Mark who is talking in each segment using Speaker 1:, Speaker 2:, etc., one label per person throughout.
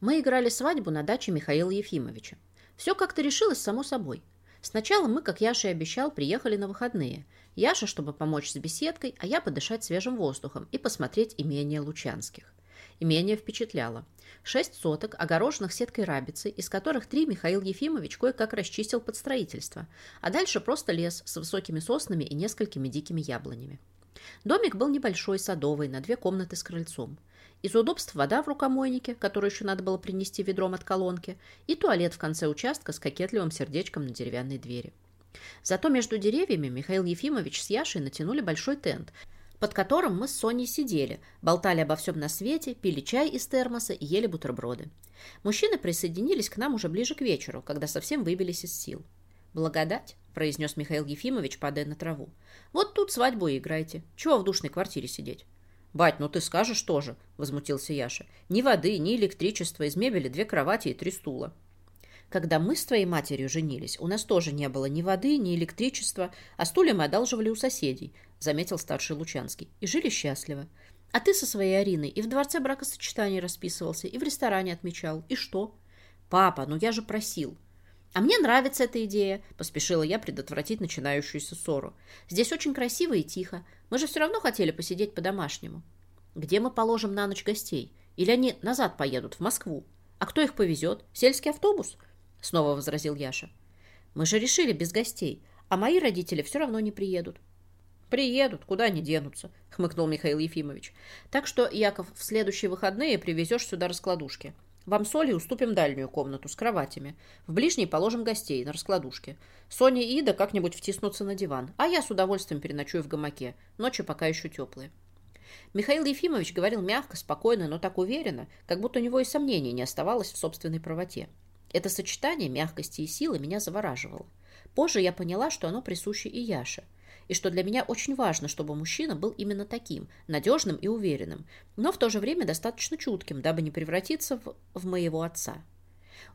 Speaker 1: Мы играли свадьбу на даче Михаила Ефимовича. Все как-то решилось само собой. Сначала мы, как Яша и обещал, приехали на выходные. Яша, чтобы помочь с беседкой, а я подышать свежим воздухом и посмотреть имение Лучанских. Имение впечатляло. Шесть соток, огороженных сеткой рабицы, из которых три Михаил Ефимович кое-как расчистил под строительство, а дальше просто лес с высокими соснами и несколькими дикими яблонями. Домик был небольшой, садовый, на две комнаты с крыльцом. Из удобств вода в рукомойнике, которую еще надо было принести ведром от колонки, и туалет в конце участка с кокетливым сердечком на деревянной двери. Зато между деревьями Михаил Ефимович с Яшей натянули большой тент, под которым мы с Соней сидели, болтали обо всем на свете, пили чай из термоса и ели бутерброды. Мужчины присоединились к нам уже ближе к вечеру, когда совсем выбились из сил. «Благодать», — произнес Михаил Ефимович, падая на траву. «Вот тут свадьбу и играйте. Чего в душной квартире сидеть?» «Бать, ну ты скажешь тоже», — возмутился Яша. «Ни воды, ни электричества, из мебели две кровати и три стула». «Когда мы с твоей матерью женились, у нас тоже не было ни воды, ни электричества, а стулья мы одалживали у соседей», — заметил старший Лучанский. «И жили счастливо. А ты со своей Ариной и в дворце бракосочетания расписывался, и в ресторане отмечал. И что?» «Папа, ну я же просил», «А мне нравится эта идея», – поспешила я предотвратить начинающуюся ссору. «Здесь очень красиво и тихо. Мы же все равно хотели посидеть по-домашнему». «Где мы положим на ночь гостей? Или они назад поедут, в Москву? А кто их повезет? Сельский автобус?» – снова возразил Яша. «Мы же решили без гостей, а мои родители все равно не приедут». «Приедут, куда они денутся», — хмыкнул Михаил Ефимович. «Так что, Яков, в следующие выходные привезешь сюда раскладушки. Вам с Олей уступим дальнюю комнату с кроватями. В ближней положим гостей на раскладушке. Соня и Ида как-нибудь втиснутся на диван, а я с удовольствием переночую в гамаке. Ночи пока еще теплые. Михаил Ефимович говорил мягко, спокойно, но так уверенно, как будто у него и сомнений не оставалось в собственной правоте. Это сочетание мягкости и силы меня завораживало. Позже я поняла, что оно присуще и Яше – и что для меня очень важно, чтобы мужчина был именно таким, надежным и уверенным, но в то же время достаточно чутким, дабы не превратиться в, в моего отца.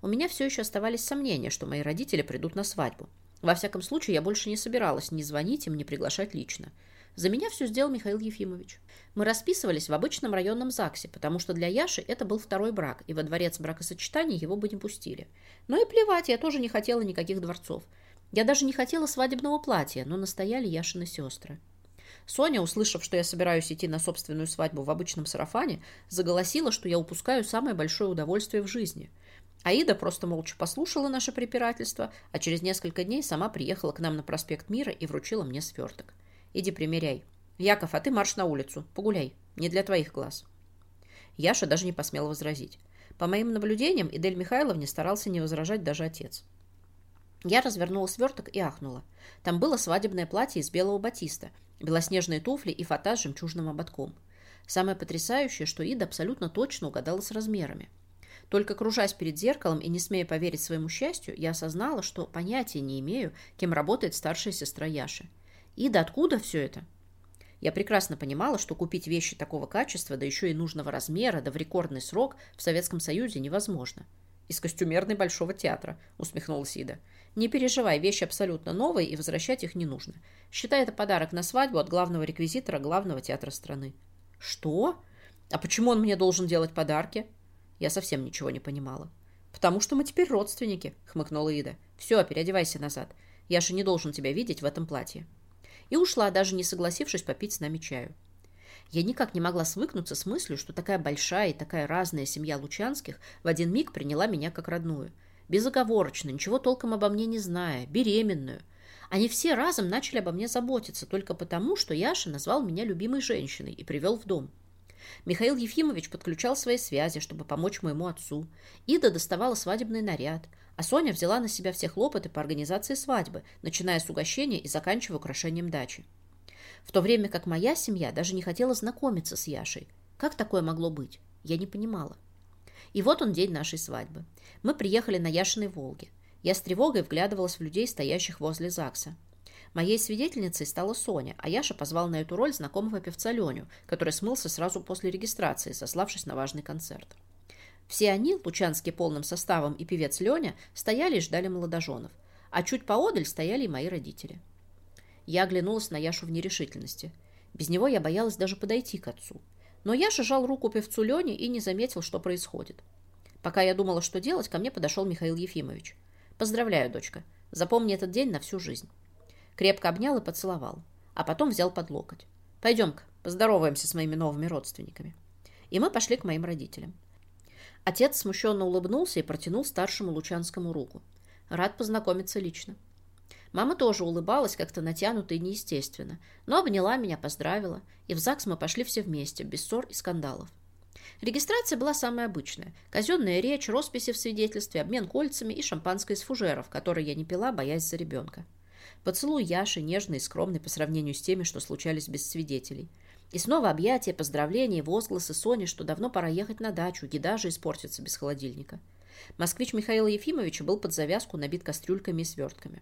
Speaker 1: У меня все еще оставались сомнения, что мои родители придут на свадьбу. Во всяком случае, я больше не собиралась ни звонить им, ни приглашать лично. За меня все сделал Михаил Ефимович. Мы расписывались в обычном районном ЗАГСе, потому что для Яши это был второй брак, и во дворец бракосочетания его бы не пустили. Но и плевать, я тоже не хотела никаких дворцов. Я даже не хотела свадебного платья, но настояли Яшины сестры. Соня, услышав, что я собираюсь идти на собственную свадьбу в обычном сарафане, заголосила, что я упускаю самое большое удовольствие в жизни. Аида просто молча послушала наше препирательство, а через несколько дней сама приехала к нам на проспект Мира и вручила мне сверток. «Иди примеряй. Яков, а ты марш на улицу. Погуляй. Не для твоих глаз». Яша даже не посмел возразить. По моим наблюдениям, Идель Михайловне старался не возражать даже отец. Я развернула сверток и ахнула. Там было свадебное платье из белого батиста, белоснежные туфли и фата с жемчужным ободком. Самое потрясающее, что Ида абсолютно точно угадала с размерами. Только кружась перед зеркалом и не смея поверить своему счастью, я осознала, что понятия не имею, кем работает старшая сестра Яши. Ида, откуда все это? Я прекрасно понимала, что купить вещи такого качества, да еще и нужного размера, да в рекордный срок в Советском Союзе невозможно. «Из костюмерной Большого театра», — усмехнулась Ида. Не переживай, вещи абсолютно новые, и возвращать их не нужно. Считай это подарок на свадьбу от главного реквизитора главного театра страны. Что? А почему он мне должен делать подарки? Я совсем ничего не понимала. Потому что мы теперь родственники, хмыкнула Ида. Все, переодевайся назад. Я же не должен тебя видеть в этом платье. И ушла, даже не согласившись попить с нами чаю. Я никак не могла свыкнуться с мыслью, что такая большая и такая разная семья Лучанских в один миг приняла меня как родную – безоговорочно, ничего толком обо мне не зная, беременную. Они все разом начали обо мне заботиться только потому, что Яша назвал меня любимой женщиной и привел в дом. Михаил Ефимович подключал свои связи, чтобы помочь моему отцу. Ида доставала свадебный наряд, а Соня взяла на себя все хлопоты по организации свадьбы, начиная с угощения и заканчивая украшением дачи. В то время как моя семья даже не хотела знакомиться с Яшей. Как такое могло быть? Я не понимала. И вот он день нашей свадьбы. Мы приехали на Яшиной Волге. Я с тревогой вглядывалась в людей, стоящих возле ЗАГСа. Моей свидетельницей стала Соня, а Яша позвал на эту роль знакомого певца Леню, который смылся сразу после регистрации, сославшись на важный концерт. Все они, лучанский полным составом и певец Леня, стояли и ждали молодоженов, а чуть поодаль стояли и мои родители. Я оглянулась на Яшу в нерешительности. Без него я боялась даже подойти к отцу. Но я жал руку певцу Лене и не заметил, что происходит. Пока я думала, что делать, ко мне подошел Михаил Ефимович. «Поздравляю, дочка. Запомни этот день на всю жизнь». Крепко обнял и поцеловал, а потом взял под локоть. «Пойдем-ка, поздороваемся с моими новыми родственниками». И мы пошли к моим родителям. Отец смущенно улыбнулся и протянул старшему Лучанскому руку. Рад познакомиться лично. Мама тоже улыбалась как-то натянуто и неестественно, но обняла меня, поздравила, и в ЗАГС мы пошли все вместе, без ссор и скандалов. Регистрация была самая обычная. Казенная речь, росписи в свидетельстве, обмен кольцами и шампанское из фужеров, которые я не пила, боясь за ребенка. Поцелуй Яши, нежный и скромный по сравнению с теми, что случались без свидетелей. И снова объятия, поздравления, возгласы Сони, что давно пора ехать на дачу, еда же испортится без холодильника. Москвич Михаила Ефимовича был под завязку набит кастрюльками и свертками.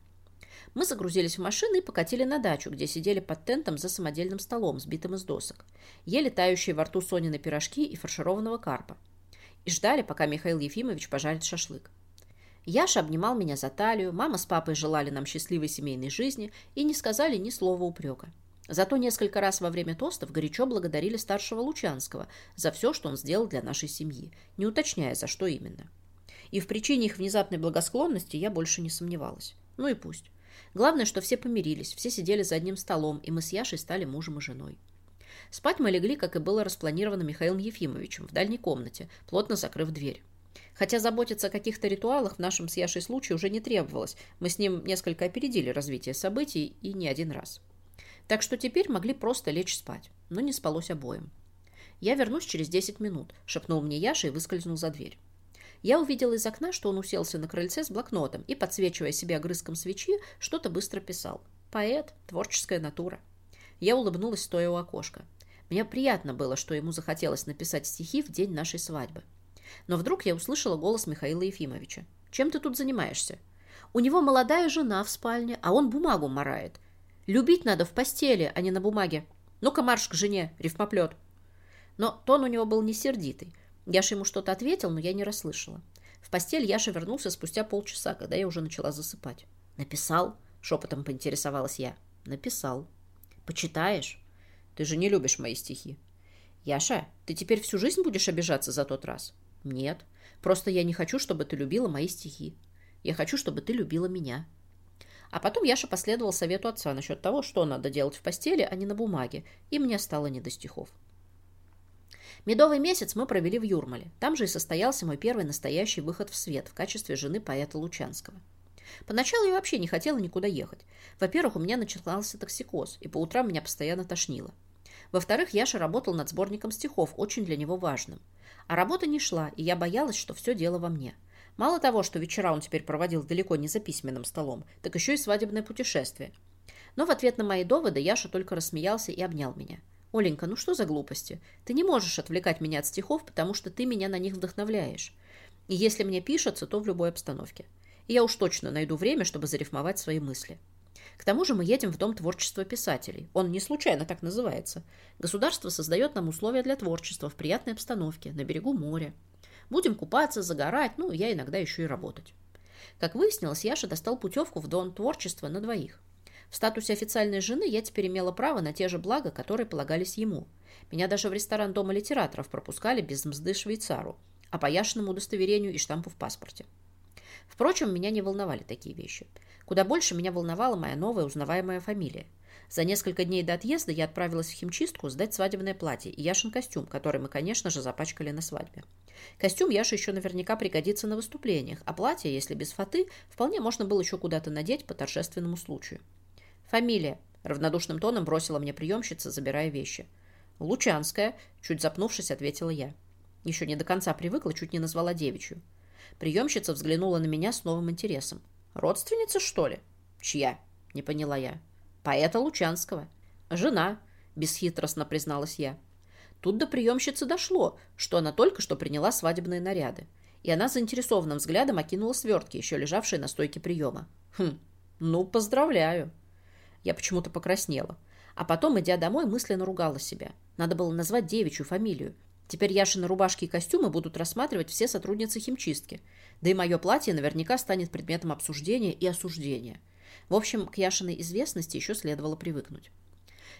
Speaker 1: Мы загрузились в машины и покатили на дачу, где сидели под тентом за самодельным столом, сбитым из досок. Ели тающие во рту Сонины пирожки и фаршированного карпа. И ждали, пока Михаил Ефимович пожарит шашлык. Яша обнимал меня за талию, мама с папой желали нам счастливой семейной жизни и не сказали ни слова упрека. Зато несколько раз во время тостов горячо благодарили старшего Лучанского за все, что он сделал для нашей семьи, не уточняя, за что именно. И в причине их внезапной благосклонности я больше не сомневалась. Ну и пусть. Главное, что все помирились, все сидели за одним столом, и мы с Яшей стали мужем и женой. Спать мы легли, как и было распланировано Михаилом Ефимовичем, в дальней комнате, плотно закрыв дверь. Хотя заботиться о каких-то ритуалах в нашем с Яшей случае уже не требовалось, мы с ним несколько опередили развитие событий и не один раз. Так что теперь могли просто лечь спать, но не спалось обоим. «Я вернусь через 10 минут», — шепнул мне Яша и выскользнул за дверь. Я увидела из окна, что он уселся на крыльце с блокнотом и, подсвечивая себе огрызком свечи, что-то быстро писал. Поэт, творческая натура. Я улыбнулась, стоя у окошка. Мне приятно было, что ему захотелось написать стихи в день нашей свадьбы. Но вдруг я услышала голос Михаила Ефимовича. «Чем ты тут занимаешься?» «У него молодая жена в спальне, а он бумагу морает. Любить надо в постели, а не на бумаге. Ну-ка марш к жене, рифмоплет». Но тон у него был не сердитый. Яша ему что-то ответил, но я не расслышала. В постель Яша вернулся спустя полчаса, когда я уже начала засыпать. «Написал?» — шепотом поинтересовалась я. «Написал». «Почитаешь?» «Ты же не любишь мои стихи». «Яша, ты теперь всю жизнь будешь обижаться за тот раз?» «Нет. Просто я не хочу, чтобы ты любила мои стихи. Я хочу, чтобы ты любила меня». А потом Яша последовал совету отца насчет того, что надо делать в постели, а не на бумаге, и мне стало не до стихов. Медовый месяц мы провели в Юрмале. Там же и состоялся мой первый настоящий выход в свет в качестве жены поэта Лучанского. Поначалу я вообще не хотела никуда ехать. Во-первых, у меня начинался токсикоз, и по утрам меня постоянно тошнило. Во-вторых, Яша работал над сборником стихов, очень для него важным. А работа не шла, и я боялась, что все дело во мне. Мало того, что вечера он теперь проводил далеко не за письменным столом, так еще и свадебное путешествие. Но в ответ на мои доводы Яша только рассмеялся и обнял меня. «Оленька, ну что за глупости? Ты не можешь отвлекать меня от стихов, потому что ты меня на них вдохновляешь. И если мне пишется, то в любой обстановке. И я уж точно найду время, чтобы зарифмовать свои мысли. К тому же мы едем в Дом творчества писателей. Он не случайно так называется. Государство создает нам условия для творчества в приятной обстановке, на берегу моря. Будем купаться, загорать, ну, я иногда еще и работать. Как выяснилось, Яша достал путевку в Дом творчества на двоих. В статусе официальной жены я теперь имела право на те же блага, которые полагались ему. Меня даже в ресторан Дома литераторов пропускали без мзды швейцару, а по Яшиному удостоверению и штампу в паспорте. Впрочем, меня не волновали такие вещи. Куда больше меня волновала моя новая узнаваемая фамилия. За несколько дней до отъезда я отправилась в химчистку сдать свадебное платье и Яшин костюм, который мы, конечно же, запачкали на свадьбе. Костюм Яше еще наверняка пригодится на выступлениях, а платье, если без фаты, вполне можно было еще куда-то надеть по торжественному случаю. «Фамилия», — равнодушным тоном бросила мне приемщица, забирая вещи. «Лучанская», — чуть запнувшись, ответила я. Еще не до конца привыкла, чуть не назвала девичью. Приемщица взглянула на меня с новым интересом. «Родственница, что ли?» «Чья?» — не поняла я. «Поэта Лучанского». «Жена», — бесхитростно призналась я. Тут до приемщицы дошло, что она только что приняла свадебные наряды, и она заинтересованным взглядом окинула свертки, еще лежавшие на стойке приема. «Хм, ну, поздравляю». Я почему-то покраснела. А потом, идя домой, мысленно ругала себя. Надо было назвать девичью фамилию. Теперь Яшины рубашки и костюмы будут рассматривать все сотрудницы химчистки. Да и мое платье наверняка станет предметом обсуждения и осуждения. В общем, к Яшиной известности еще следовало привыкнуть.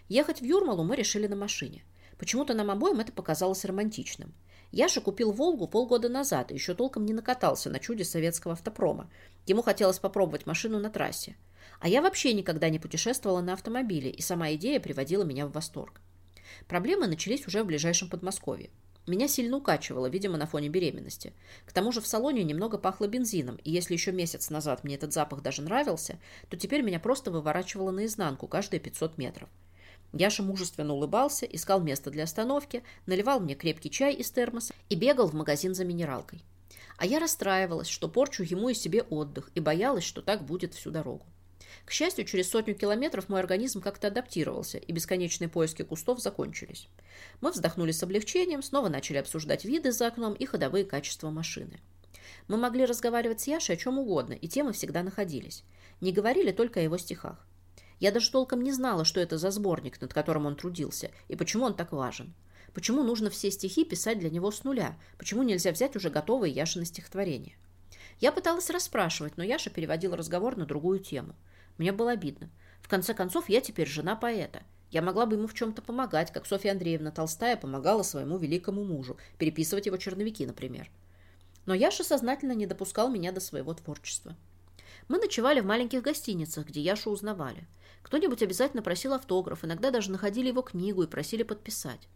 Speaker 1: Ехать в Юрмалу мы решили на машине. Почему-то нам обоим это показалось романтичным. Яша купил «Волгу» полгода назад и еще толком не накатался на чуде советского автопрома. Ему хотелось попробовать машину на трассе. А я вообще никогда не путешествовала на автомобиле, и сама идея приводила меня в восторг. Проблемы начались уже в ближайшем Подмосковье. Меня сильно укачивало, видимо, на фоне беременности. К тому же в салоне немного пахло бензином, и если еще месяц назад мне этот запах даже нравился, то теперь меня просто выворачивало наизнанку каждые 500 метров. Яша мужественно улыбался, искал место для остановки, наливал мне крепкий чай из термоса и бегал в магазин за минералкой. А я расстраивалась, что порчу ему и себе отдых, и боялась, что так будет всю дорогу. К счастью, через сотню километров мой организм как-то адаптировался, и бесконечные поиски кустов закончились. Мы вздохнули с облегчением, снова начали обсуждать виды за окном и ходовые качества машины. Мы могли разговаривать с Яшей о чем угодно, и темы всегда находились. Не говорили только о его стихах. Я даже толком не знала, что это за сборник, над которым он трудился, и почему он так важен. Почему нужно все стихи писать для него с нуля? Почему нельзя взять уже готовые Яшины стихотворения? Я пыталась расспрашивать, но Яша переводил разговор на другую тему – мне было обидно. В конце концов, я теперь жена поэта. Я могла бы ему в чем-то помогать, как Софья Андреевна Толстая помогала своему великому мужу, переписывать его черновики, например. Но Яша сознательно не допускал меня до своего творчества. Мы ночевали в маленьких гостиницах, где Яшу узнавали. Кто-нибудь обязательно просил автограф, иногда даже находили его книгу и просили подписать.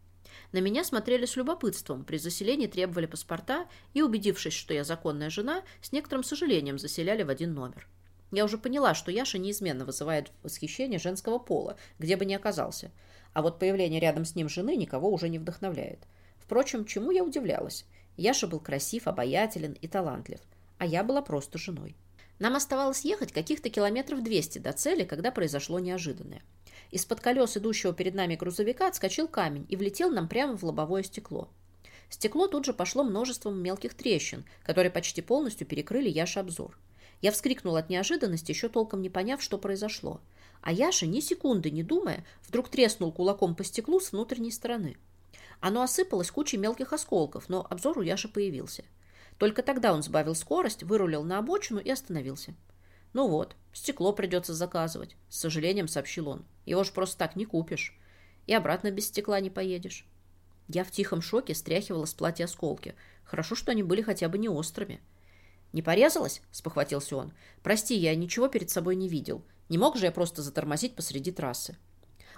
Speaker 1: На меня смотрели с любопытством, при заселении требовали паспорта и, убедившись, что я законная жена, с некоторым сожалением заселяли в один номер. Я уже поняла, что Яша неизменно вызывает восхищение женского пола, где бы ни оказался. А вот появление рядом с ним жены никого уже не вдохновляет. Впрочем, чему я удивлялась? Яша был красив, обаятелен и талантлив, а я была просто женой. Нам оставалось ехать каких-то километров 200 до цели, когда произошло неожиданное. Из-под колес идущего перед нами грузовика отскочил камень и влетел нам прямо в лобовое стекло. Стекло тут же пошло множеством мелких трещин, которые почти полностью перекрыли Яше обзор. Я вскрикнула от неожиданности, еще толком не поняв, что произошло. А Яша, ни секунды не думая, вдруг треснул кулаком по стеклу с внутренней стороны. Оно осыпалось кучей мелких осколков, но обзор у Яши появился. Только тогда он сбавил скорость, вырулил на обочину и остановился. «Ну вот, стекло придется заказывать», — с сожалением сообщил он. «Его ж просто так не купишь. И обратно без стекла не поедешь». Я в тихом шоке стряхивала с платья осколки. Хорошо, что они были хотя бы не острыми. «Не порезалась?» – спохватился он. «Прости, я ничего перед собой не видел. Не мог же я просто затормозить посреди трассы».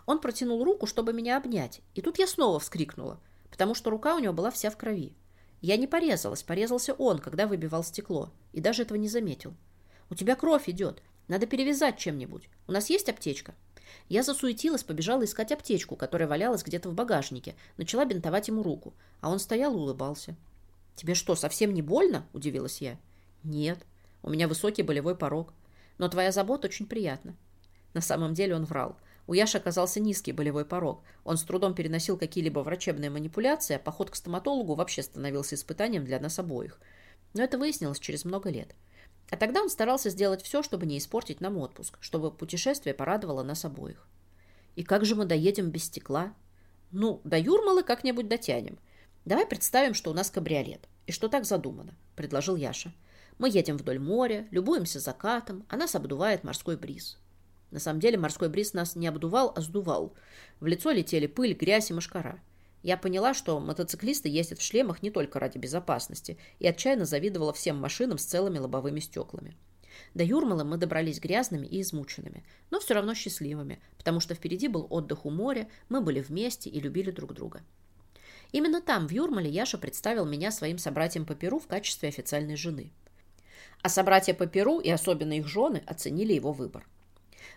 Speaker 1: Он протянул руку, чтобы меня обнять, и тут я снова вскрикнула, потому что рука у него была вся в крови. Я не порезалась, порезался он, когда выбивал стекло, и даже этого не заметил. «У тебя кровь идет. Надо перевязать чем-нибудь. У нас есть аптечка?» Я засуетилась, побежала искать аптечку, которая валялась где-то в багажнике, начала бинтовать ему руку, а он стоял и улыбался. «Тебе что, совсем не больно?» – удивилась я. Нет, у меня высокий болевой порог. Но твоя забота очень приятна. На самом деле он врал. У Яши оказался низкий болевой порог. Он с трудом переносил какие-либо врачебные манипуляции, а поход к стоматологу вообще становился испытанием для нас обоих. Но это выяснилось через много лет. А тогда он старался сделать все, чтобы не испортить нам отпуск, чтобы путешествие порадовало нас обоих. И как же мы доедем без стекла? Ну, до Юрмалы как-нибудь дотянем. Давай представим, что у нас кабриолет, и что так задумано, предложил Яша. Мы едем вдоль моря, любуемся закатом, а нас обдувает морской бриз. На самом деле морской бриз нас не обдувал, а сдувал. В лицо летели пыль, грязь и мошкара. Я поняла, что мотоциклисты ездят в шлемах не только ради безопасности, и отчаянно завидовала всем машинам с целыми лобовыми стеклами. До Юрмалы мы добрались грязными и измученными, но все равно счастливыми, потому что впереди был отдых у моря, мы были вместе и любили друг друга. Именно там, в Юрмале, Яша представил меня своим собратьям по Перу в качестве официальной жены – а собратья по Перу и особенно их жены оценили его выбор.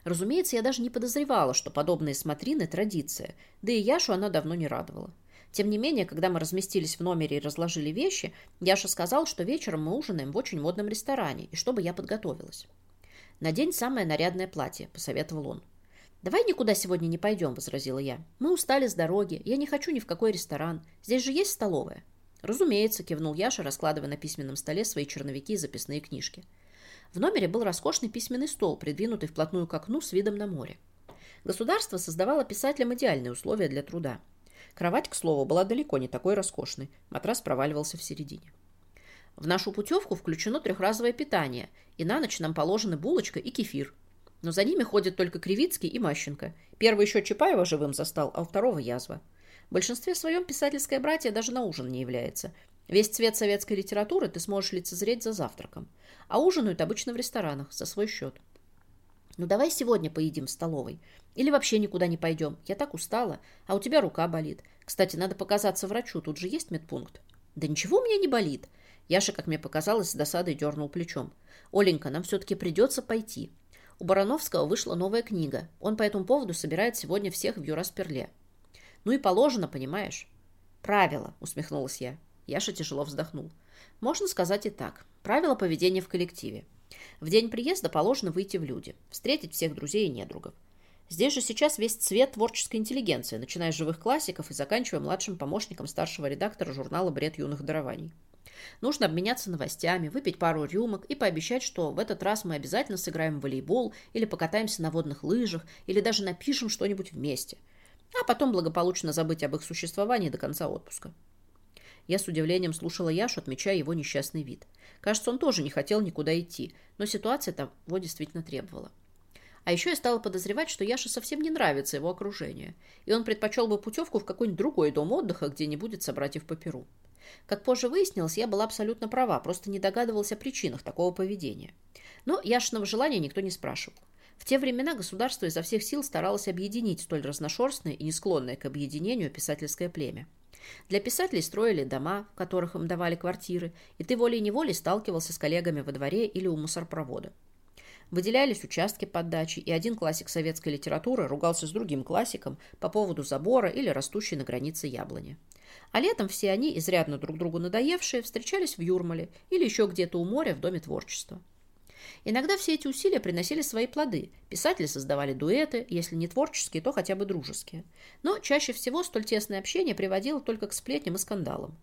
Speaker 1: Разумеется, я даже не подозревала, что подобные смотрины – традиция, да и Яшу она давно не радовала. Тем не менее, когда мы разместились в номере и разложили вещи, Яша сказал, что вечером мы ужинаем в очень модном ресторане, и чтобы я подготовилась. «Надень самое нарядное платье», – посоветовал он. «Давай никуда сегодня не пойдем», – возразила я. «Мы устали с дороги, я не хочу ни в какой ресторан. Здесь же есть столовая». «Разумеется», – кивнул Яша, раскладывая на письменном столе свои черновики и записные книжки. В номере был роскошный письменный стол, придвинутый вплотную к окну с видом на море. Государство создавало писателям идеальные условия для труда. Кровать, к слову, была далеко не такой роскошной. Матрас проваливался в середине. В нашу путевку включено трехразовое питание, и на ночь нам положены булочка и кефир. Но за ними ходят только Кривицкий и Мащенко. Первый еще Чапаева живым застал, а у второго язва. В большинстве своем писательское братье даже на ужин не является. Весь цвет советской литературы ты сможешь лицезреть за завтраком. А ужинают обычно в ресторанах, за свой счет. Ну давай сегодня поедим в столовой. Или вообще никуда не пойдем. Я так устала, а у тебя рука болит. Кстати, надо показаться врачу, тут же есть медпункт. Да ничего у меня не болит. Яша, как мне показалось, с досадой дернул плечом. Оленька, нам все-таки придется пойти. У Барановского вышла новая книга. Он по этому поводу собирает сегодня всех в Юрасперле. Ну и положено, понимаешь? Правило, усмехнулась я. Яша тяжело вздохнул. Можно сказать и так. Правила поведения в коллективе. В день приезда положено выйти в люди, встретить всех друзей и недругов. Здесь же сейчас весь цвет творческой интеллигенции, начиная с живых классиков и заканчивая младшим помощником старшего редактора журнала «Бред юных дарований». Нужно обменяться новостями, выпить пару рюмок и пообещать, что в этот раз мы обязательно сыграем в волейбол или покатаемся на водных лыжах или даже напишем что-нибудь вместе. А потом благополучно забыть об их существовании до конца отпуска. Я с удивлением слушала Яшу, отмечая его несчастный вид. Кажется, он тоже не хотел никуда идти, но ситуация того действительно требовала. А еще я стала подозревать, что Яше совсем не нравится его окружение, и он предпочел бы путевку в какой-нибудь другой дом отдыха, где не будет собратьев по Перу. Как позже выяснилось, я была абсолютно права, просто не догадывалась о причинах такого поведения. Но Яшиного желания никто не спрашивал. В те времена государство изо всех сил старалось объединить столь разношерстное и не склонное к объединению писательское племя. Для писателей строили дома, в которых им давали квартиры, и ты волей-неволей сталкивался с коллегами во дворе или у мусорпровода. Выделялись участки под дачей, и один классик советской литературы ругался с другим классиком по поводу забора или растущей на границе яблони. А летом все они, изрядно друг другу надоевшие, встречались в Юрмале или еще где-то у моря в Доме творчества. Иногда все эти усилия приносили свои плоды. Писатели создавали дуэты, если не творческие, то хотя бы дружеские. Но чаще всего столь тесное общение приводило только к сплетням и скандалам.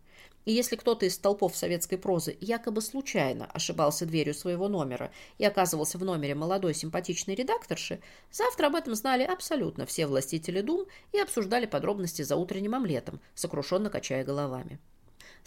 Speaker 1: И если кто-то из толпов советской прозы якобы случайно ошибался дверью своего номера и оказывался в номере молодой симпатичной редакторши, завтра об этом знали абсолютно все властители дум и обсуждали подробности за утренним омлетом, сокрушенно качая головами.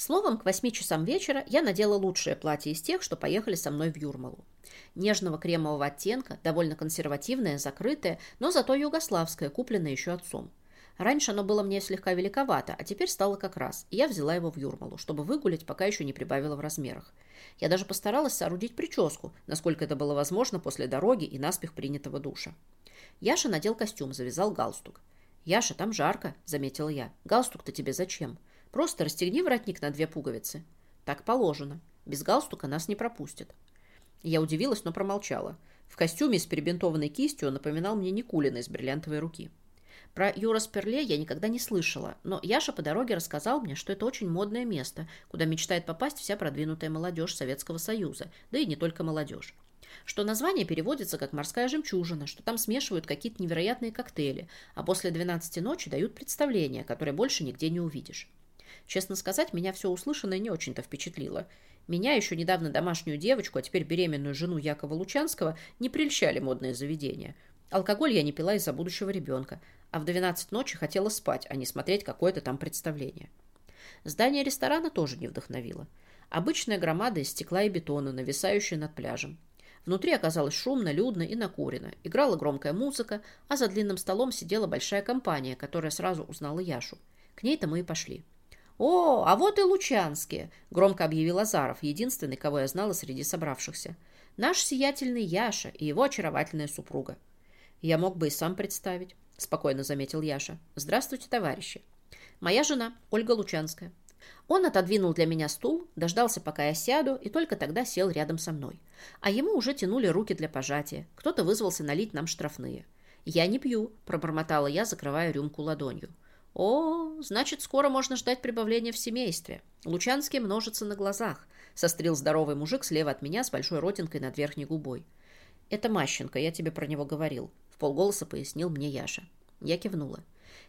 Speaker 1: Словом, к восьми часам вечера я надела лучшее платье из тех, что поехали со мной в Юрмалу. Нежного кремового оттенка, довольно консервативное, закрытое, но зато югославское, купленное еще отцом. Раньше оно было мне слегка великовато, а теперь стало как раз, и я взяла его в Юрмалу, чтобы выгулять, пока еще не прибавила в размерах. Я даже постаралась соорудить прическу, насколько это было возможно после дороги и наспех принятого душа. Яша надел костюм, завязал галстук. «Яша, там жарко», — заметила я. «Галстук-то тебе зачем? Просто расстегни воротник на две пуговицы». «Так положено. Без галстука нас не пропустят». Я удивилась, но промолчала. В костюме с перебинтованной кистью он напоминал мне Никулина из бриллиантовой руки. Про Юра Сперле я никогда не слышала, но Яша по дороге рассказал мне, что это очень модное место, куда мечтает попасть вся продвинутая молодежь Советского Союза, да и не только молодежь. Что название переводится как «морская жемчужина», что там смешивают какие-то невероятные коктейли, а после 12 ночи дают представление, которое больше нигде не увидишь. Честно сказать, меня все услышанное не очень-то впечатлило. Меня, еще недавно домашнюю девочку, а теперь беременную жену Якова Лучанского, не прельщали модные заведения. Алкоголь я не пила из-за будущего ребенка, а в 12 ночи хотела спать, а не смотреть какое-то там представление. Здание ресторана тоже не вдохновило. Обычная громада из стекла и бетона, нависающая над пляжем. Внутри оказалось шумно, людно и накурено. Играла громкая музыка, а за длинным столом сидела большая компания, которая сразу узнала Яшу. К ней-то мы и пошли. «О, а вот и Лучанские!» – громко объявил Азаров, единственный, кого я знала среди собравшихся. «Наш сиятельный Яша и его очаровательная супруга». Я мог бы и сам представить спокойно заметил Яша. Здравствуйте, товарищи. Моя жена, Ольга Лучанская. Он отодвинул для меня стул, дождался, пока я сяду, и только тогда сел рядом со мной. А ему уже тянули руки для пожатия. Кто-то вызвался налить нам штрафные. «Я не пью», – пробормотала я, закрывая рюмку ладонью. «О, значит, скоро можно ждать прибавления в семействе. Лучанские множатся на глазах», – сострил здоровый мужик слева от меня с большой ротинкой над верхней губой. «Это Мащенко, я тебе про него говорил полголоса пояснил мне Яша. Я кивнула.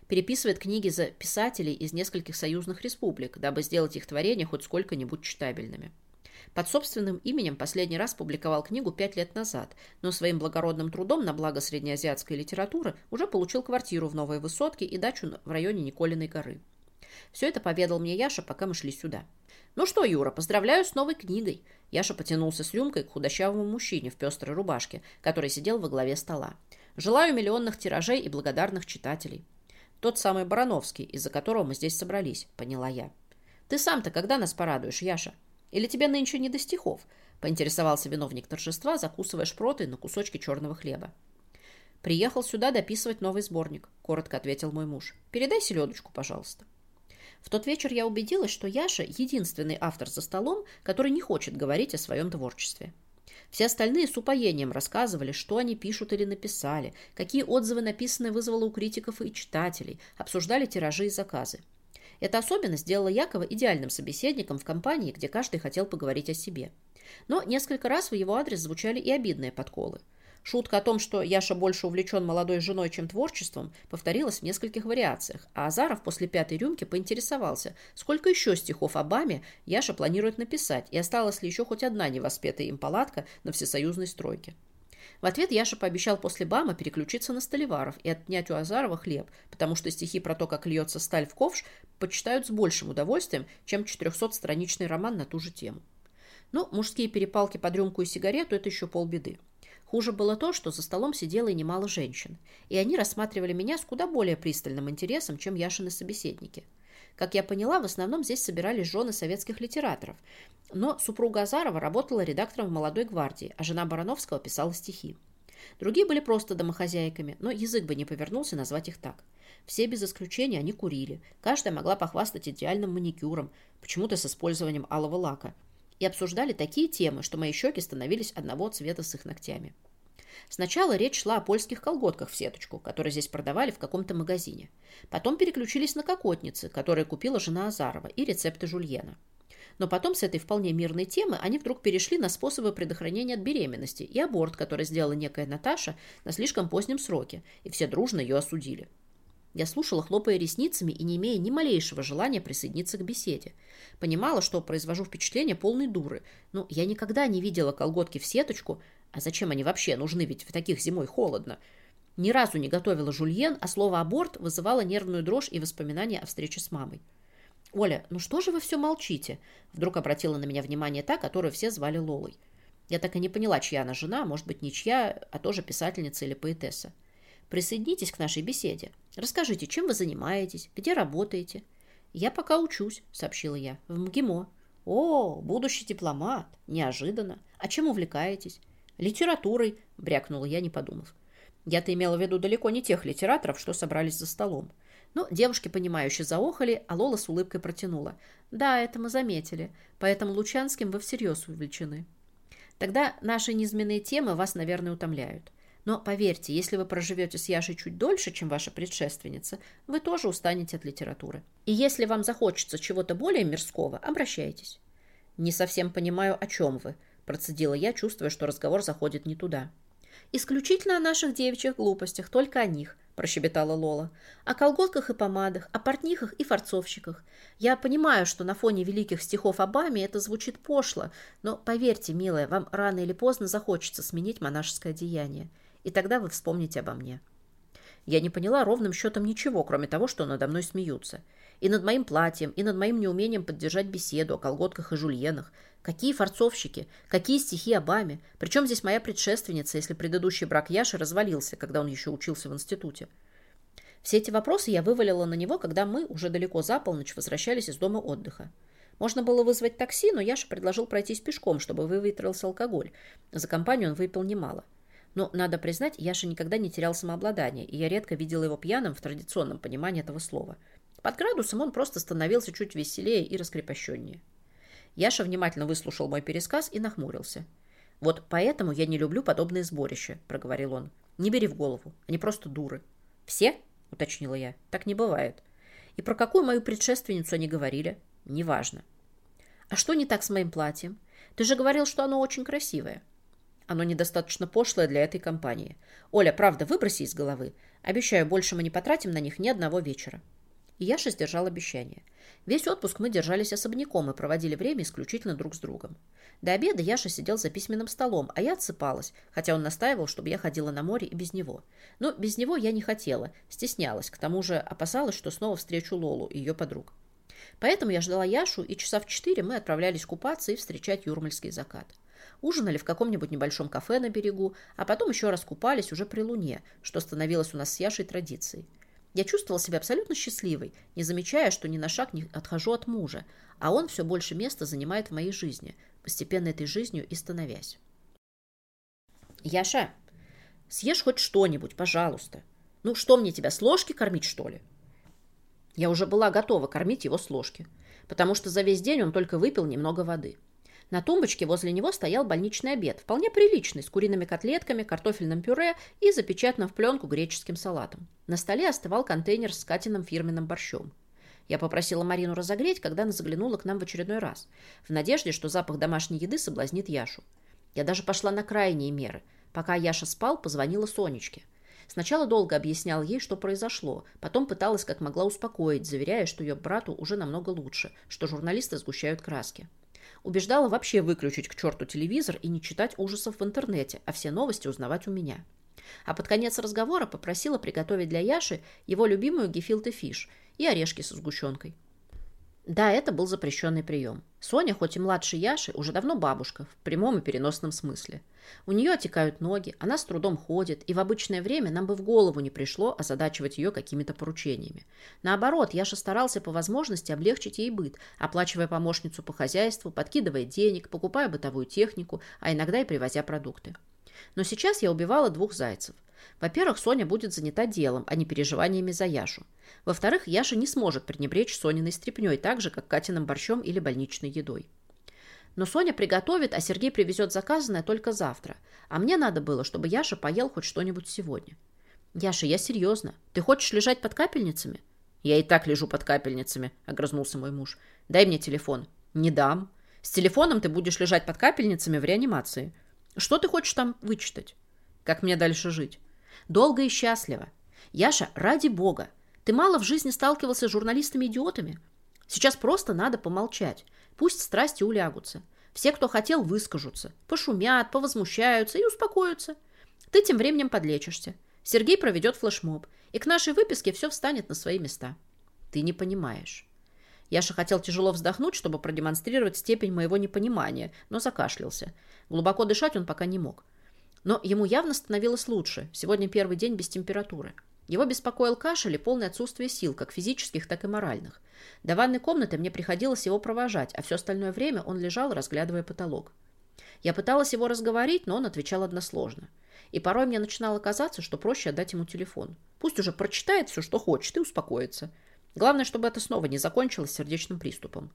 Speaker 1: Переписывает книги за писателей из нескольких союзных республик, дабы сделать их творения хоть сколько-нибудь читабельными. Под собственным именем последний раз публиковал книгу пять лет назад, но своим благородным трудом на благо среднеазиатской литературы уже получил квартиру в Новой Высотке и дачу в районе Николиной горы. Все это поведал мне Яша, пока мы шли сюда. «Ну что, Юра, поздравляю с новой книгой!» Яша потянулся с рюмкой к худощавому мужчине в пестрой рубашке, который сидел во главе стола. Желаю миллионных тиражей и благодарных читателей. Тот самый Барановский, из-за которого мы здесь собрались, поняла я. Ты сам-то когда нас порадуешь, Яша? Или тебе нынче не до стихов? Поинтересовался виновник торжества, закусывая шпроты на кусочки черного хлеба. Приехал сюда дописывать новый сборник, коротко ответил мой муж. Передай селедочку, пожалуйста. В тот вечер я убедилась, что Яша – единственный автор за столом, который не хочет говорить о своем творчестве. Все остальные с упоением рассказывали, что они пишут или написали, какие отзывы написанное вызвало у критиков и читателей, обсуждали тиражи и заказы. Эта особенность сделала Якова идеальным собеседником в компании, где каждый хотел поговорить о себе. Но несколько раз в его адрес звучали и обидные подколы. Шутка о том, что Яша больше увлечен молодой женой, чем творчеством, повторилась в нескольких вариациях, а Азаров после пятой рюмки поинтересовался, сколько еще стихов об Аме Яша планирует написать, и осталась ли еще хоть одна невоспетая им палатка на всесоюзной стройке. В ответ Яша пообещал после БАМа переключиться на Столиваров и отнять у Азарова хлеб, потому что стихи про то, как льется сталь в ковш, почитают с большим удовольствием, чем 400-страничный роман на ту же тему. Ну, мужские перепалки под рюмку и сигарету – это еще полбеды. Хуже было то, что за столом сидело и немало женщин, и они рассматривали меня с куда более пристальным интересом, чем Яшины собеседники. Как я поняла, в основном здесь собирались жены советских литераторов, но супруга Азарова работала редактором в «Молодой гвардии», а жена Барановского писала стихи. Другие были просто домохозяйками, но язык бы не повернулся назвать их так. Все без исключения они курили. Каждая могла похвастать идеальным маникюром, почему-то с использованием алого лака – и обсуждали такие темы, что мои щеки становились одного цвета с их ногтями. Сначала речь шла о польских колготках в сеточку, которые здесь продавали в каком-то магазине. Потом переключились на кокотницы, которые купила жена Азарова, и рецепты жульена. Но потом с этой вполне мирной темы они вдруг перешли на способы предохранения от беременности и аборт, который сделала некая Наташа на слишком позднем сроке, и все дружно ее осудили. Я слушала, хлопая ресницами и не имея ни малейшего желания присоединиться к беседе. Понимала, что произвожу впечатление полной дуры. Но я никогда не видела колготки в сеточку. А зачем они вообще нужны, ведь в таких зимой холодно. Ни разу не готовила жульен, а слово «аборт» вызывало нервную дрожь и воспоминания о встрече с мамой. «Оля, ну что же вы все молчите?» Вдруг обратила на меня внимание та, которую все звали Лолой. Я так и не поняла, чья она жена, может быть, не чья, а тоже писательница или поэтесса. Присоединитесь к нашей беседе. Расскажите, чем вы занимаетесь, где работаете. Я пока учусь, сообщила я, в МГИМО. О, будущий дипломат. Неожиданно. А чем увлекаетесь? Литературой, брякнула я, не подумав. Я-то имела в виду далеко не тех литераторов, что собрались за столом. Но девушки, понимающе заохали, а Лола с улыбкой протянула. «Да, это мы заметили. Поэтому Лучанским вы всерьез увлечены. Тогда наши низменные темы вас, наверное, утомляют. Но поверьте, если вы проживете с Яшей чуть дольше, чем ваша предшественница, вы тоже устанете от литературы. И если вам захочется чего-то более мирского, обращайтесь. Не совсем понимаю, о чем вы, процедила я, чувствуя, что разговор заходит не туда. Исключительно о наших девичьих глупостях, только о них, прощебетала Лола. О колготках и помадах, о портнихах и форцовщиках. Я понимаю, что на фоне великих стихов об Аме это звучит пошло, но поверьте, милая, вам рано или поздно захочется сменить монашеское деяние и тогда вы вспомните обо мне. Я не поняла ровным счетом ничего, кроме того, что надо мной смеются. И над моим платьем, и над моим неумением поддержать беседу о колготках и жульенах. Какие форцовщики, какие стихи об Аме. Причем здесь моя предшественница, если предыдущий брак Яши развалился, когда он еще учился в институте. Все эти вопросы я вывалила на него, когда мы, уже далеко за полночь, возвращались из дома отдыха. Можно было вызвать такси, но Яша предложил пройтись пешком, чтобы выветрился алкоголь. За компанию он выпил немало. Но, надо признать, Яша никогда не терял самообладание, и я редко видела его пьяным в традиционном понимании этого слова. Под градусом он просто становился чуть веселее и раскрепощеннее. Яша внимательно выслушал мой пересказ и нахмурился. «Вот поэтому я не люблю подобные сборища», — проговорил он. «Не бери в голову, они просто дуры». «Все?» — уточнила я. «Так не бывает». «И про какую мою предшественницу они говорили?» «Неважно». «А что не так с моим платьем? Ты же говорил, что оно очень красивое». Оно недостаточно пошлое для этой компании. Оля, правда, выброси из головы. Обещаю, больше мы не потратим на них ни одного вечера. И Яша сдержал обещание. Весь отпуск мы держались особняком и проводили время исключительно друг с другом. До обеда Яша сидел за письменным столом, а я отсыпалась, хотя он настаивал, чтобы я ходила на море и без него. Но без него я не хотела, стеснялась, к тому же опасалась, что снова встречу Лолу и ее подруг. Поэтому я ждала Яшу, и часа в четыре мы отправлялись купаться и встречать юрмальский закат ужинали в каком-нибудь небольшом кафе на берегу, а потом еще раз купались уже при луне, что становилось у нас с Яшей традицией. Я чувствовала себя абсолютно счастливой, не замечая, что ни на шаг не отхожу от мужа, а он все больше места занимает в моей жизни, постепенно этой жизнью и становясь. «Яша, съешь хоть что-нибудь, пожалуйста. Ну, что мне тебя, с ложки кормить, что ли?» Я уже была готова кормить его с ложки, потому что за весь день он только выпил немного воды. На тумбочке возле него стоял больничный обед, вполне приличный, с куриными котлетками, картофельным пюре и запечатанным в пленку греческим салатом. На столе остывал контейнер с Катиным фирменным борщом. Я попросила Марину разогреть, когда она заглянула к нам в очередной раз, в надежде, что запах домашней еды соблазнит Яшу. Я даже пошла на крайние меры. Пока Яша спал, позвонила Сонечке. Сначала долго объяснял ей, что произошло, потом пыталась как могла успокоить, заверяя, что ее брату уже намного лучше, что журналисты сгущают краски. Убеждала вообще выключить к черту телевизор и не читать ужасов в интернете, а все новости узнавать у меня. А под конец разговора попросила приготовить для Яши его любимую гефилте фиш и орешки со сгущенкой. Да, это был запрещенный прием. Соня, хоть и младше Яши, уже давно бабушка, в прямом и переносном смысле. У нее отекают ноги, она с трудом ходит, и в обычное время нам бы в голову не пришло озадачивать ее какими-то поручениями. Наоборот, Яша старался по возможности облегчить ей быт, оплачивая помощницу по хозяйству, подкидывая денег, покупая бытовую технику, а иногда и привозя продукты. Но сейчас я убивала двух зайцев – во-первых, Соня будет занята делом, а не переживаниями за Яшу. Во-вторых, Яша не сможет пренебречь Сониной стряпней так же, как Катиным борщом или больничной едой. Но Соня приготовит, а Сергей привезет заказанное только завтра. А мне надо было, чтобы Яша поел хоть что-нибудь сегодня. «Яша, я серьезно. Ты хочешь лежать под капельницами?» «Я и так лежу под капельницами», — огрызнулся мой муж. «Дай мне телефон». «Не дам. С телефоном ты будешь лежать под капельницами в реанимации. Что ты хочешь там вычитать? Как мне дальше жить?» Долго и счастливо. Яша, ради бога, ты мало в жизни сталкивался с журналистами-идиотами? Сейчас просто надо помолчать. Пусть страсти улягутся. Все, кто хотел, выскажутся. Пошумят, повозмущаются и успокоятся. Ты тем временем подлечишься. Сергей проведет флешмоб. И к нашей выписке все встанет на свои места. Ты не понимаешь. Яша хотел тяжело вздохнуть, чтобы продемонстрировать степень моего непонимания, но закашлялся. Глубоко дышать он пока не мог. Но ему явно становилось лучше. Сегодня первый день без температуры. Его беспокоил кашель и полное отсутствие сил, как физических, так и моральных. До ванной комнаты мне приходилось его провожать, а все остальное время он лежал, разглядывая потолок. Я пыталась его разговорить, но он отвечал односложно. И порой мне начинало казаться, что проще отдать ему телефон. Пусть уже прочитает все, что хочет, и успокоится. Главное, чтобы это снова не закончилось сердечным приступом.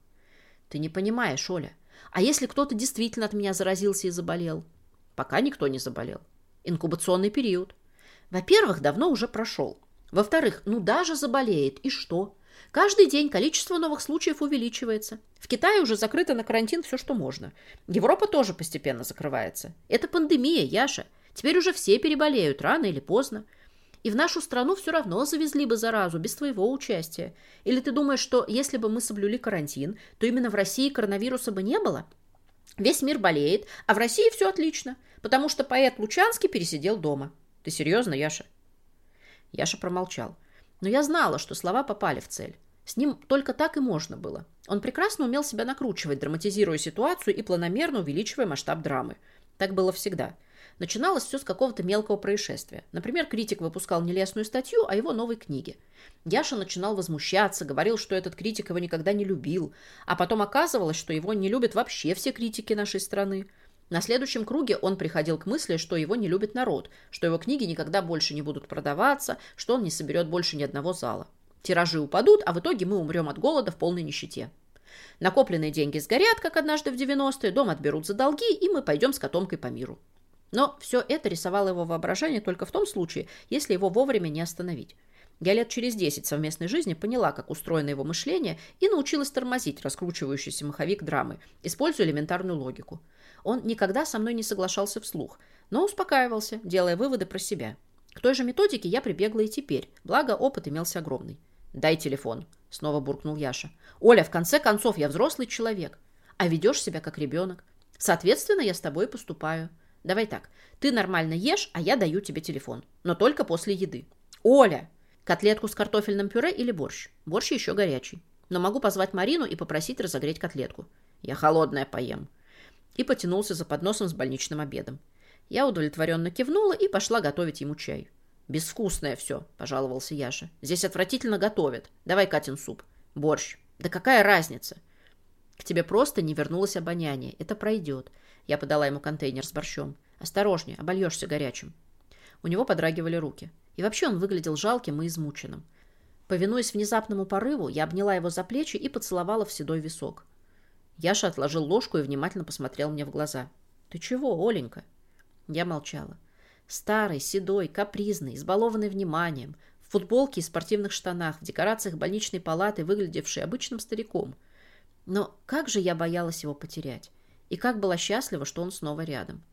Speaker 1: Ты не понимаешь, Оля. А если кто-то действительно от меня заразился и заболел? Пока никто не заболел. Инкубационный период. Во-первых, давно уже прошел. Во-вторых, ну даже заболеет. И что? Каждый день количество новых случаев увеличивается. В Китае уже закрыто на карантин все, что можно. Европа тоже постепенно закрывается. Это пандемия, Яша. Теперь уже все переболеют, рано или поздно. И в нашу страну все равно завезли бы заразу без твоего участия. Или ты думаешь, что если бы мы соблюли карантин, то именно в России коронавируса бы не было? Весь мир болеет, а в России все отлично, потому что поэт Лучанский пересидел дома. Ты серьезно, Яша? Яша промолчал. Но я знала, что слова попали в цель. С ним только так и можно было. Он прекрасно умел себя накручивать, драматизируя ситуацию и планомерно увеличивая масштаб драмы. Так было всегда. Начиналось все с какого-то мелкого происшествия. Например, критик выпускал нелестную статью о его новой книге. Яша начинал возмущаться, говорил, что этот критик его никогда не любил, а потом оказывалось, что его не любят вообще все критики нашей страны. На следующем круге он приходил к мысли, что его не любит народ, что его книги никогда больше не будут продаваться, что он не соберет больше ни одного зала. Тиражи упадут, а в итоге мы умрем от голода в полной нищете. Накопленные деньги сгорят, как однажды в 90-е, дом отберут за долги, и мы пойдем с котомкой по миру. Но все это рисовало его воображение только в том случае, если его вовремя не остановить. Я лет через десять совместной жизни поняла, как устроено его мышление, и научилась тормозить раскручивающийся маховик драмы, используя элементарную логику. Он никогда со мной не соглашался вслух, но успокаивался, делая выводы про себя. К той же методике я прибегла и теперь, благо опыт имелся огромный. «Дай телефон», — снова буркнул Яша. «Оля, в конце концов, я взрослый человек, а ведешь себя как ребенок. Соответственно, я с тобой поступаю». Давай так. Ты нормально ешь, а я даю тебе телефон. Но только после еды. Оля! Котлетку с картофельным пюре или борщ? Борщ еще горячий. Но могу позвать Марину и попросить разогреть котлетку. Я холодная поем. И потянулся за подносом с больничным обедом. Я удовлетворенно кивнула и пошла готовить ему чай. «Безвкусное все», — пожаловался Яша. «Здесь отвратительно готовят. Давай, Катин, суп. Борщ. Да какая разница?» «К тебе просто не вернулось обоняние. Это пройдет». Я подала ему контейнер с борщом. «Осторожнее, обольешься горячим». У него подрагивали руки. И вообще он выглядел жалким и измученным. Повинуясь внезапному порыву, я обняла его за плечи и поцеловала в седой висок. Яша отложил ложку и внимательно посмотрел мне в глаза. «Ты чего, Оленька?» Я молчала. Старый, седой, капризный, избалованный вниманием, в футболке и спортивных штанах, в декорациях больничной палаты, выглядевший обычным стариком. Но как же я боялась его потерять. И как была счастлива, что он снова рядом.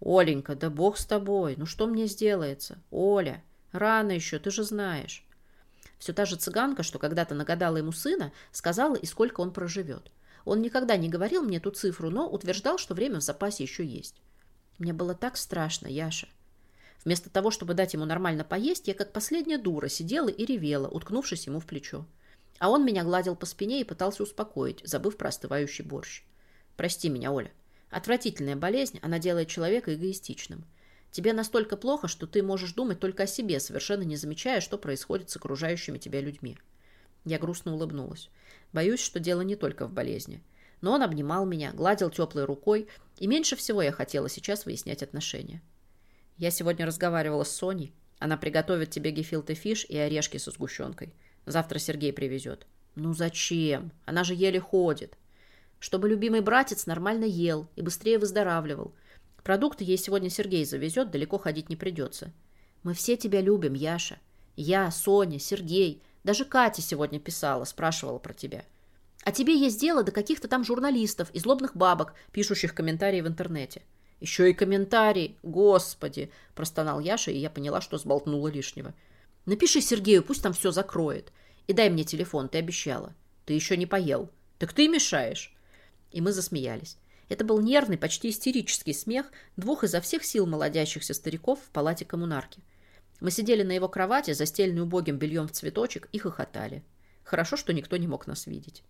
Speaker 1: «Оленька, да бог с тобой, ну что мне сделается? Оля, рано еще, ты же знаешь». Все та же цыганка, что когда-то нагадала ему сына, сказала, и сколько он проживет. Он никогда не говорил мне эту цифру, но утверждал, что время в запасе еще есть. Мне было так страшно, Яша. Вместо того, чтобы дать ему нормально поесть, я как последняя дура сидела и ревела, уткнувшись ему в плечо. А он меня гладил по спине и пытался успокоить, забыв про остывающий борщ. «Прости меня, Оля. Отвратительная болезнь, она делает человека эгоистичным. Тебе настолько плохо, что ты можешь думать только о себе, совершенно не замечая, что происходит с окружающими тебя людьми». Я грустно улыбнулась. Боюсь, что дело не только в болезни. Но он обнимал меня, гладил теплой рукой, и меньше всего я хотела сейчас выяснять отношения. Я сегодня разговаривала с Соней. Она приготовит тебе гефилте фиш и орешки со сгущенкой. Завтра Сергей привезет. Ну зачем? Она же еле ходит. Чтобы любимый братец нормально ел и быстрее выздоравливал. Продукты ей сегодня Сергей завезет, далеко ходить не придется. Мы все тебя любим, Яша. Я, Соня, Сергей. Даже Катя сегодня писала, спрашивала про тебя. А тебе есть дело до каких-то там журналистов и злобных бабок, пишущих комментарии в интернете. Еще и комментарий. Господи!» – простонал Яша, и я поняла, что сболтнула лишнего. «Напиши Сергею, пусть там все закроет. И дай мне телефон, ты обещала. Ты еще не поел. Так ты и мешаешь». И мы засмеялись. Это был нервный, почти истерический смех двух изо всех сил молодящихся стариков в палате коммунарки. Мы сидели на его кровати, застеленной убогим бельем в цветочек, и хохотали. Хорошо, что никто не мог нас видеть.